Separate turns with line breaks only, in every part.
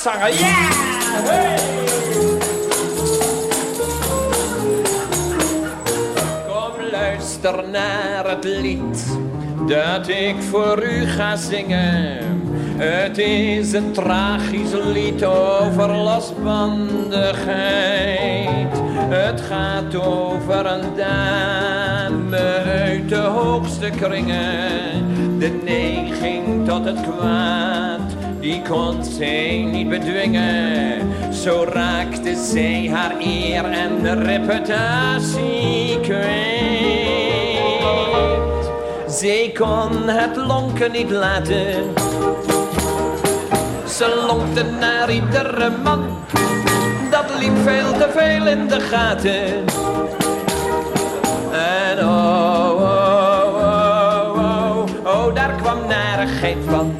straatzanger. Ja! Hey! Kom, luister naar het lied dat ik voor u ga zingen. Het is een tragisch lied over losbandigheid. Het gaat over een dame uit de hoogste kringen. De neiging tot het kwaad, die kon zij niet bedwingen. Zo raakte zij haar eer en de reputatie kwijt. Zij kon het lonken niet laten. Ze lonkte naar iedere man. Dat liep veel te veel in de gaten. En oh, oh, oh, oh, oh, daar kwam narigheid van.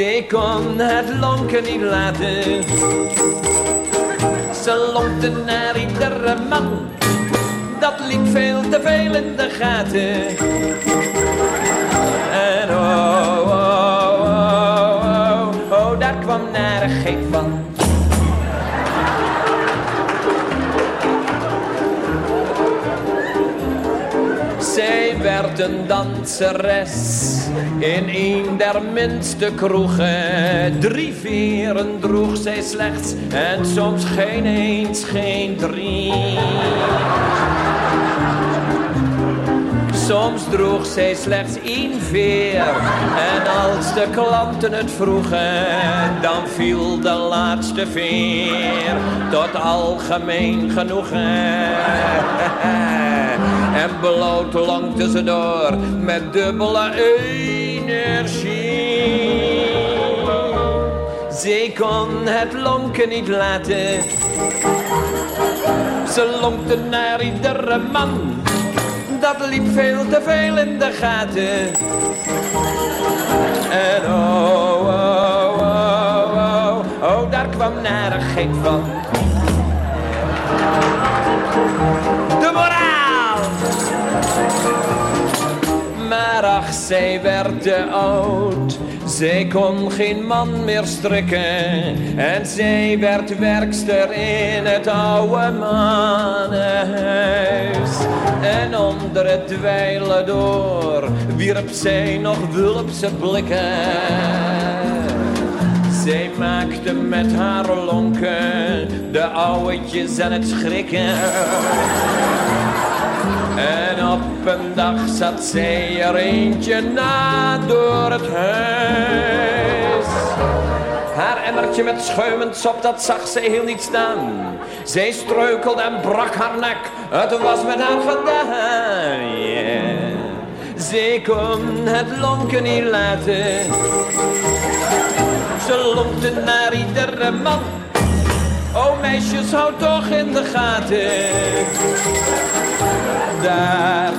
Zij kon het lonken niet laten. Ze lonkte naar iedere man. Dat liep veel te veel in de gaten. En oh, oh, oh, oh, oh, daar kwam narigheid van. Zij werd een danseres in een der minste kroegen. Drie veren droeg zij slechts en soms geen eens, geen drie. Soms droeg zij slechts één veer en als de klanten het vroegen, dan viel de laatste veer tot algemeen genoegen. En bloot lonkte ze door met dubbele energie. Zij kon het lonken niet laten. Ze lonkte naar iedere man. Dat liep veel te veel in de gaten. En oh, oh, oh, oh, oh, daar kwam narigheid van. De moraal! Maar ach, zij werd te oud. Zij kon geen man meer strikken. En zij werd werkster in het oude mannenhuis. En onder het dweilen door wierp zij nog wulpse blikken. Zij maakte met haar lonken de ouwetjes aan het schrikken. En op een dag zat zij er eentje na door het huis. Emmertje met schuimend sop, dat zag zij heel niet staan. Zij struikelde en brak haar nek, het was met haar gedaan. Yeah. Zij kon het lonken niet laten. Ze lonkte naar iedere man. Oh meisjes, houd toch in de gaten. Daar